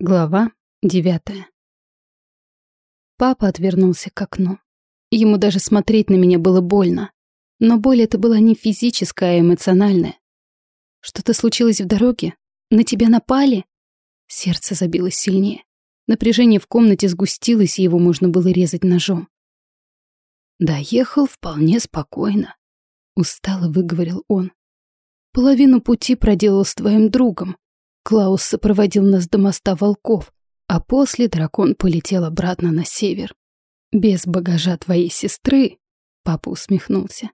Глава девятая. Папа отвернулся к окну. Ему даже смотреть на меня было больно. Но боль это была не физическая, а эмоциональная. Что-то случилось в дороге? На тебя напали? Сердце забилось сильнее. Напряжение в комнате сгустилось, и его можно было резать ножом. «Доехал вполне спокойно», — устало выговорил он. «Половину пути проделал с твоим другом. Клаус сопроводил нас до моста волков, а после дракон полетел обратно на север. Без багажа твоей сестры, папа усмехнулся.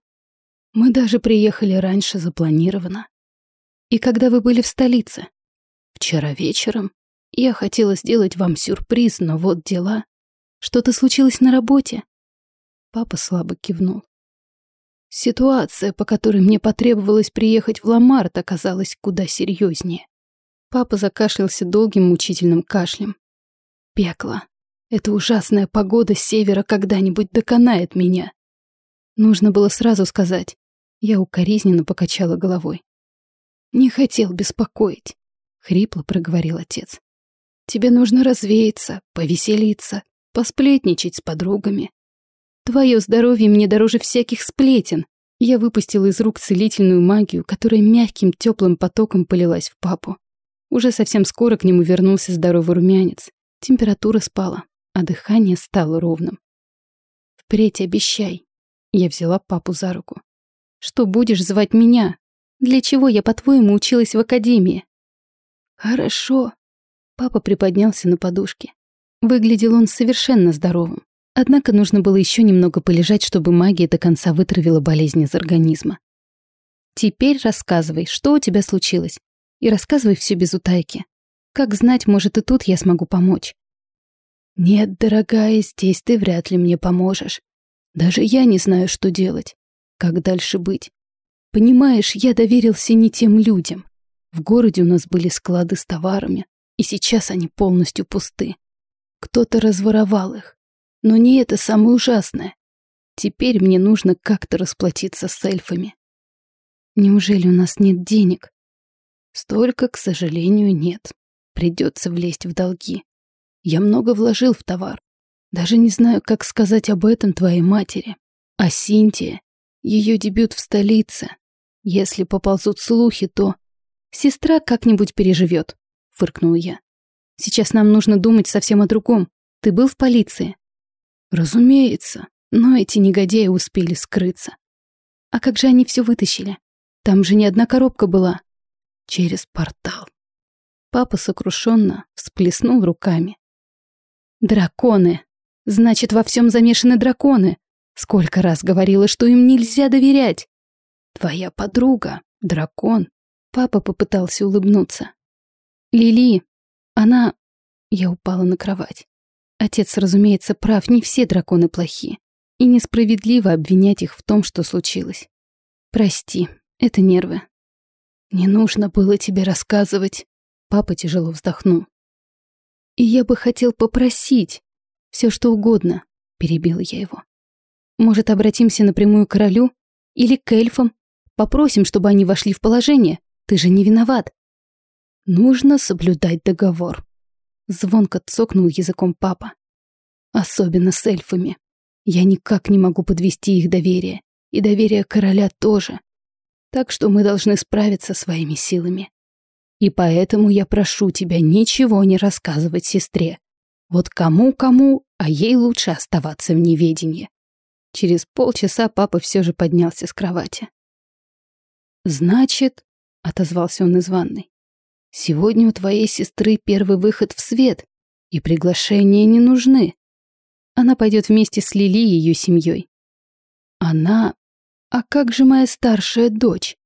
Мы даже приехали раньше запланировано. И когда вы были в столице? Вчера вечером. Я хотела сделать вам сюрприз, но вот дела. Что-то случилось на работе? Папа слабо кивнул. Ситуация, по которой мне потребовалось приехать в Ламарт, оказалась куда серьезнее. Папа закашлялся долгим мучительным кашлем. Пекло. Эта ужасная погода севера когда-нибудь доконает меня. Нужно было сразу сказать. Я укоризненно покачала головой. Не хотел беспокоить, хрипло проговорил отец. Тебе нужно развеяться, повеселиться, посплетничать с подругами. Твое здоровье мне дороже всяких сплетен. Я выпустила из рук целительную магию, которая мягким теплым потоком полилась в папу. Уже совсем скоро к нему вернулся здоровый румянец. Температура спала, а дыхание стало ровным. «Впредь обещай». Я взяла папу за руку. «Что будешь звать меня? Для чего я, по-твоему, училась в академии?» «Хорошо». Папа приподнялся на подушке. Выглядел он совершенно здоровым. Однако нужно было еще немного полежать, чтобы магия до конца вытравила болезнь из организма. «Теперь рассказывай, что у тебя случилось? И рассказывай все без утайки. Как знать, может, и тут я смогу помочь. Нет, дорогая, здесь ты вряд ли мне поможешь. Даже я не знаю, что делать. Как дальше быть? Понимаешь, я доверился не тем людям. В городе у нас были склады с товарами, и сейчас они полностью пусты. Кто-то разворовал их. Но не это самое ужасное. Теперь мне нужно как-то расплатиться с эльфами. Неужели у нас нет денег? Столько, к сожалению, нет. Придется влезть в долги. Я много вложил в товар. Даже не знаю, как сказать об этом твоей матери. А Синтия, ее дебют в столице. Если поползут слухи, то... Сестра как-нибудь переживет, фыркнул я. Сейчас нам нужно думать совсем о другом. Ты был в полиции? Разумеется, но эти негодяи успели скрыться. А как же они все вытащили? Там же не одна коробка была через портал. Папа сокрушенно всплеснул руками. «Драконы! Значит, во всем замешаны драконы! Сколько раз говорила, что им нельзя доверять! Твоя подруга, дракон!» Папа попытался улыбнуться. «Лили, она...» Я упала на кровать. Отец, разумеется, прав, не все драконы плохие. И несправедливо обвинять их в том, что случилось. Прости, это нервы. «Не нужно было тебе рассказывать», — папа тяжело вздохнул. «И я бы хотел попросить, все что угодно», — перебила я его. «Может, обратимся напрямую к королю или к эльфам? Попросим, чтобы они вошли в положение. Ты же не виноват». «Нужно соблюдать договор», — звонко цокнул языком папа. «Особенно с эльфами. Я никак не могу подвести их доверие, и доверие короля тоже. Так что мы должны справиться своими силами. И поэтому я прошу тебя ничего не рассказывать сестре. Вот кому-кому, а ей лучше оставаться в неведении. Через полчаса папа все же поднялся с кровати. «Значит», — отозвался он из ванной, — «сегодня у твоей сестры первый выход в свет, и приглашения не нужны. Она пойдет вместе с Лили и ее семьей. Она «А как же моя старшая дочь?»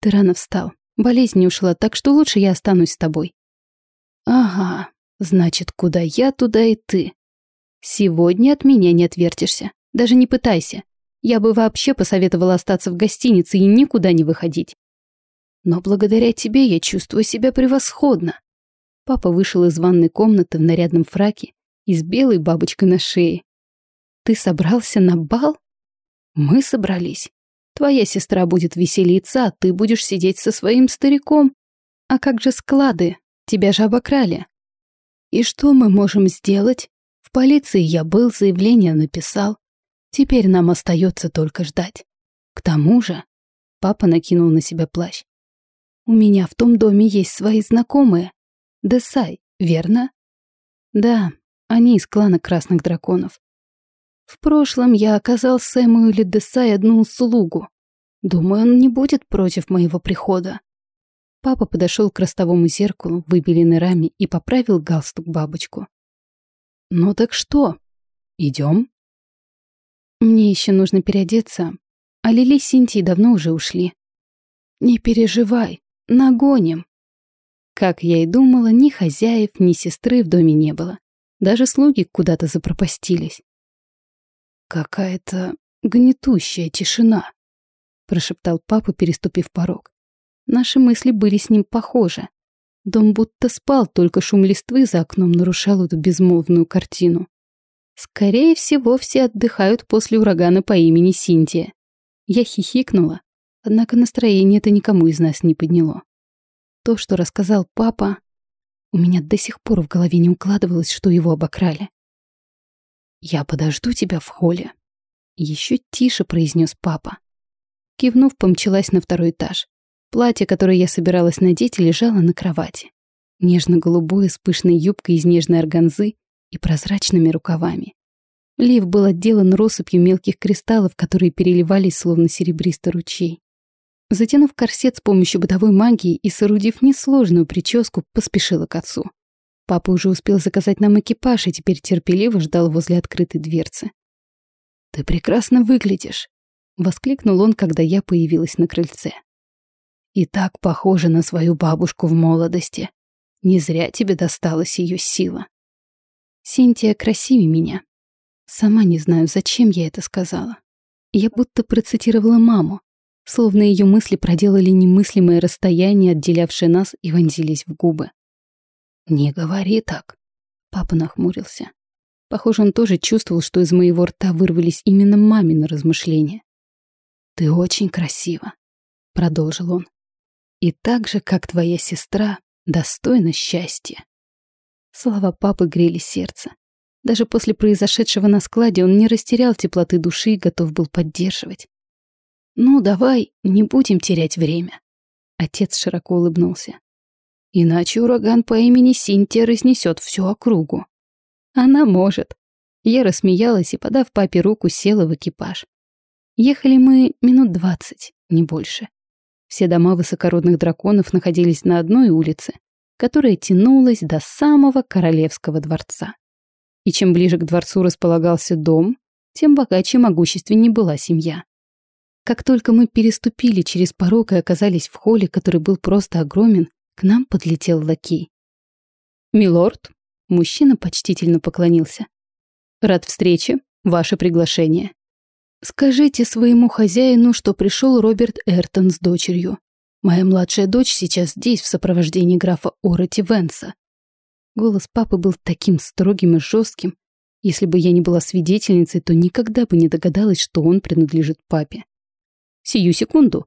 Ты рано встал. Болезнь не ушла, так что лучше я останусь с тобой. Ага, значит, куда я, туда и ты. Сегодня от меня не отвертишься. Даже не пытайся. Я бы вообще посоветовала остаться в гостинице и никуда не выходить. Но благодаря тебе я чувствую себя превосходно. Папа вышел из ванной комнаты в нарядном фраке и с белой бабочкой на шее. Ты собрался на бал? Мы собрались. Твоя сестра будет веселиться, а ты будешь сидеть со своим стариком. А как же склады? Тебя же обокрали. И что мы можем сделать? В полиции я был, заявление написал. Теперь нам остается только ждать. К тому же, папа накинул на себя плащ. У меня в том доме есть свои знакомые. Десай, верно? Да, они из клана Красных Драконов. В прошлом я оказал Сэмуэлю Десай одну услугу. Думаю, он не будет против моего прихода. Папа подошел к ростовому зеркалу, выбеленной раме, и поправил галстук-бабочку. «Ну так что? Идем? «Мне еще нужно переодеться, а Лили с Синтией давно уже ушли». «Не переживай, нагоним». Как я и думала, ни хозяев, ни сестры в доме не было. Даже слуги куда-то запропастились. «Какая-то гнетущая тишина», — прошептал папа, переступив порог. Наши мысли были с ним похожи. Дом будто спал, только шум листвы за окном нарушал эту безмолвную картину. Скорее всего, все отдыхают после урагана по имени Синтия. Я хихикнула, однако настроение это никому из нас не подняло. То, что рассказал папа, у меня до сих пор в голове не укладывалось, что его обокрали. «Я подожду тебя в холле», — еще тише произнес папа. Кивнув, помчалась на второй этаж. Платье, которое я собиралась надеть, лежало на кровати. Нежно-голубое, с пышной юбкой из нежной органзы и прозрачными рукавами. Лиф был отделан россыпью мелких кристаллов, которые переливались, словно серебристый ручей. Затянув корсет с помощью бытовой магии и соорудив несложную прическу, поспешила к отцу. Папа уже успел заказать нам экипаж и теперь терпеливо ждал возле открытой дверцы. «Ты прекрасно выглядишь», — воскликнул он, когда я появилась на крыльце. И так похожа на свою бабушку в молодости. Не зря тебе досталась ее сила. Синтия красивее меня. Сама не знаю, зачем я это сказала. Я будто процитировала маму, словно ее мысли проделали немыслимое расстояние, отделявшее нас, и вонзились в губы. «Не говори так», — папа нахмурился. Похоже, он тоже чувствовал, что из моего рта вырвались именно мамины размышления. «Ты очень красива», — продолжил он и так же, как твоя сестра, достойна счастья. Слова папы грели сердце. Даже после произошедшего на складе он не растерял теплоты души и готов был поддерживать. «Ну, давай, не будем терять время». Отец широко улыбнулся. «Иначе ураган по имени Синтия разнесет всю округу». «Она может». Я рассмеялась и, подав папе руку, села в экипаж. Ехали мы минут двадцать, не больше. Все дома высокородных драконов находились на одной улице, которая тянулась до самого королевского дворца. И чем ближе к дворцу располагался дом, тем богаче и могущественнее была семья. Как только мы переступили через порог и оказались в холле, который был просто огромен, к нам подлетел лакей. «Милорд», — мужчина почтительно поклонился, — «рад встрече, ваше приглашение». Скажите своему хозяину, что пришел Роберт Эртон с дочерью. Моя младшая дочь сейчас здесь в сопровождении графа Ороти Венса. Голос папы был таким строгим и жестким. Если бы я не была свидетельницей, то никогда бы не догадалась, что он принадлежит папе. Сию секунду.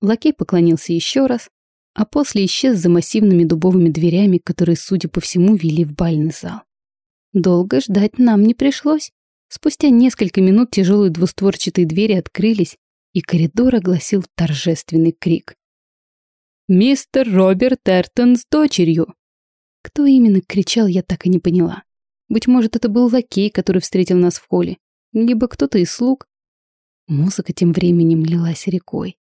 Лакей поклонился еще раз, а после исчез за массивными дубовыми дверями, которые, судя по всему, вели в бальный зал. Долго ждать нам не пришлось. Спустя несколько минут тяжелые двустворчатые двери открылись, и коридор огласил торжественный крик. «Мистер Роберт Эртон с дочерью!» Кто именно кричал, я так и не поняла. Быть может, это был лакей, который встретил нас в холле, либо кто-то из слуг. Музыка тем временем лилась рекой.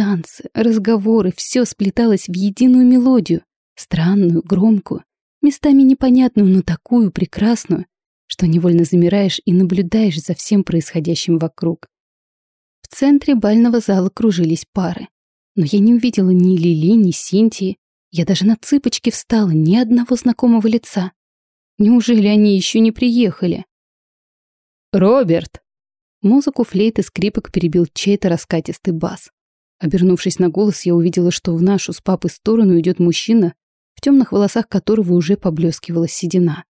Танцы, разговоры, все сплеталось в единую мелодию, странную, громкую, местами непонятную, но такую прекрасную, что невольно замираешь и наблюдаешь за всем происходящим вокруг. В центре бального зала кружились пары. Но я не увидела ни Лили, ни Синтии. Я даже на цыпочки встала, ни одного знакомого лица. Неужели они еще не приехали? «Роберт!» Музыку флейты скрипок перебил чей-то раскатистый бас. Обернувшись на голос, я увидела, что в нашу с папой сторону идет мужчина, в темных волосах которого уже поблескивала седина.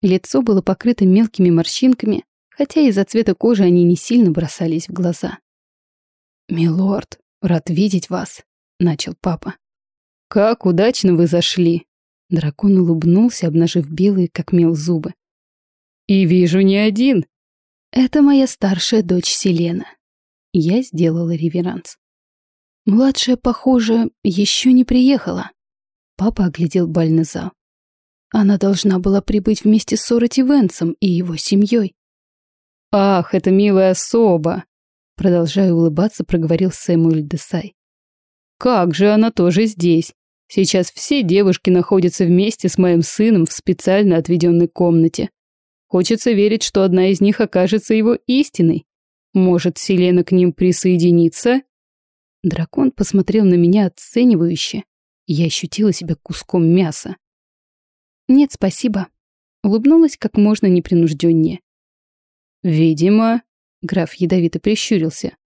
Лицо было покрыто мелкими морщинками, хотя из-за цвета кожи они не сильно бросались в глаза. «Милорд, рад видеть вас», — начал папа. «Как удачно вы зашли!» Дракон улыбнулся, обнажив белые, как мел, зубы. «И вижу не один!» «Это моя старшая дочь Селена». Я сделала реверанс. Младшая, похоже, еще не приехала. Папа оглядел бальный зал. Она должна была прибыть вместе с Сороти Венсом и его семьей. «Ах, это милая особа!» Продолжая улыбаться, проговорил Сэмуэль Десай. «Как же она тоже здесь? Сейчас все девушки находятся вместе с моим сыном в специально отведенной комнате. Хочется верить, что одна из них окажется его истиной. Может, Селена к ним присоединится?» Дракон посмотрел на меня оценивающе. Я ощутила себя куском мяса. «Нет, спасибо». Улыбнулась как можно непринужденнее. «Видимо...» — граф ядовито прищурился.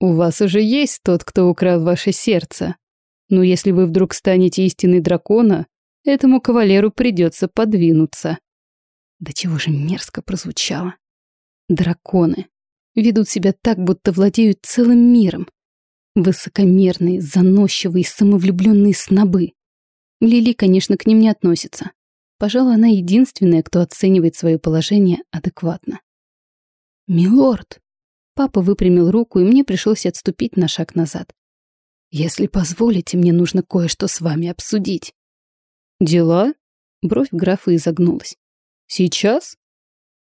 «У вас уже есть тот, кто украл ваше сердце. Но если вы вдруг станете истинной дракона, этому кавалеру придется подвинуться». Да чего же мерзко прозвучало. Драконы ведут себя так, будто владеют целым миром. Высокомерные, заносчивые, самовлюбленные снобы. Лили, конечно, к ним не относится. Пожалуй, она единственная, кто оценивает свое положение адекватно. «Милорд!» Папа выпрямил руку, и мне пришлось отступить на шаг назад. «Если позволите, мне нужно кое-что с вами обсудить». «Дела?» Бровь графа изогнулась. «Сейчас?»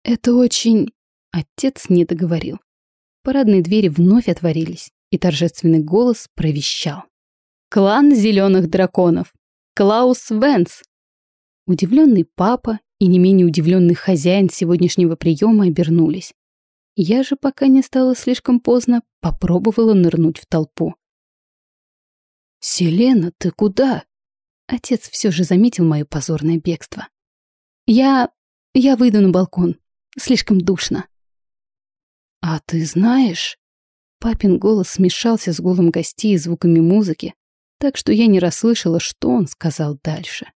«Это очень...» Отец не договорил. Парадные двери вновь отворились, и торжественный голос провещал. «Клан зеленых драконов! Клаус Венс!» Удивленный папа и не менее удивленный хозяин сегодняшнего приема обернулись. Я же, пока не стало слишком поздно, попробовала нырнуть в толпу. «Селена, ты куда?» Отец все же заметил мое позорное бегство. «Я... я выйду на балкон. Слишком душно». «А ты знаешь...» Папин голос смешался с голым гостей и звуками музыки, так что я не расслышала, что он сказал дальше.